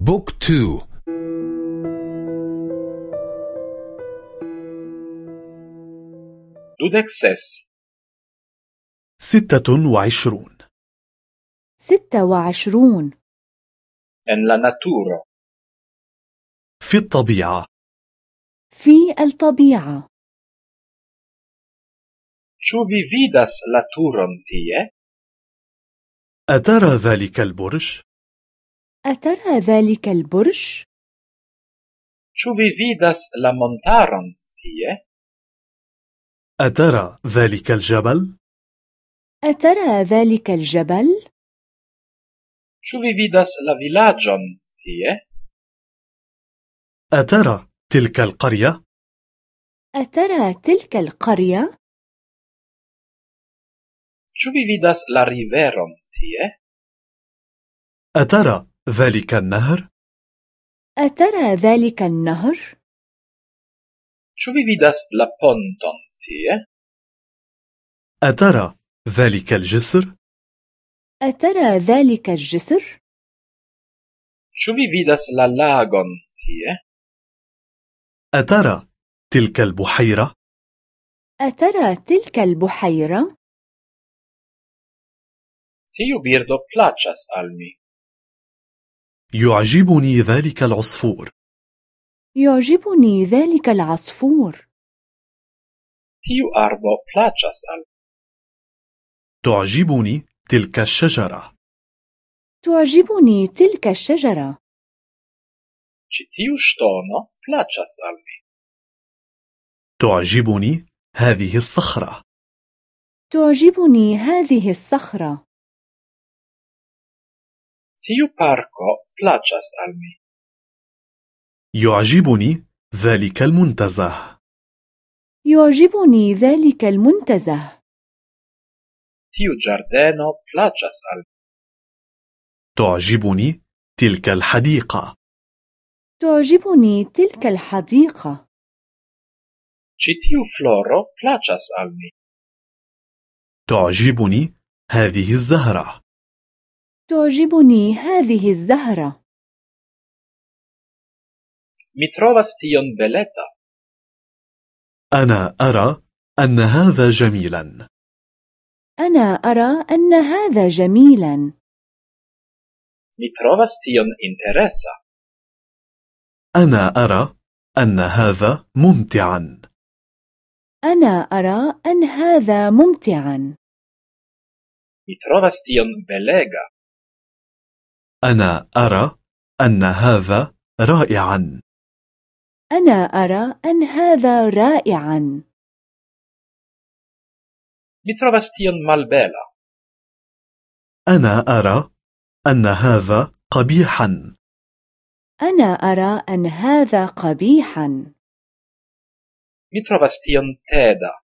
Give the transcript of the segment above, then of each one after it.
book two dudek ses ستة وعشرون. ستة وعشرون. En la naturo في الطبيعة. في الطبيعة. Vi vidas la turon tie? أترى ذلك البرج؟ أترى ذلك البرج؟ Ĉu vi vidas la montaron tie? أترى ذلك الجبل؟ أترى ذلك الجبل؟ Ĉu vi vidas la vilaĝon tie? أترى تلك القرية؟ أترى تلك القرية؟ Ĉu vi vidas la riveron tie? أترى ذلك النهر؟ أترى ذلك النهر؟ Ĉu vi vidas la ponton tie? أترى ذلك الجسر؟ أترى ذلك الجسر؟ Ĉu vi vidas la lagon tie? أترى تلك البحيرة؟ أترى تلك البحيرة؟ Tiu birdo plaĉas al mi. يعجبني ذلك العصفور. يعجبني ذلك العصفور. Arbo plaĉas al mi. تعجبني تلك الشجرة. تعجبني تلك الشجرة. Ĉi tiu ŝtono plaĉas al mi. تعجبني هذه الصخرة. تعجبني هذه الصخرة. Tiu parko plaĉas al mi. يعجبني ذلك المنتزه يعجبني ذلك المنتزه Tiu ĝardeno plaĉas al mi. تعجبني تلك الحديقة تعجبني تلك الحديقة Ĉi tiu floro plaĉas al mi. تعجبني هذه الزهرة تعجبني هذه الزهرة Mi trovas tion beleta. أنا أرى أن هذا جميلا أنا أرى أن هذا جميلا Mi trovas tion interesa. أنا أرى أن هذا ممتعا أنا أرى أن هذا ممتعا Mi trovas tion belega. أنا أرى أن هذا رائعا. أنا أرى أن هذا رائعا. Mi trovas tion malbela. أنا أرى أن هذا قبيحا. أنا أرى أن هذا قبيحا. Mi trovas tion teda.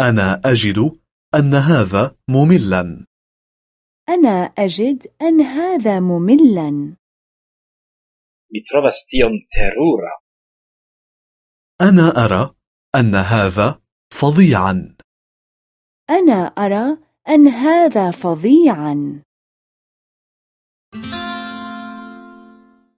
أنا أجد أن هذا مملا. أنا أجد أن هذا مملا. Mi trovas tion terura. أنا أرى أن هذا فظيعا. أنا أرى أن هذا فظيعا.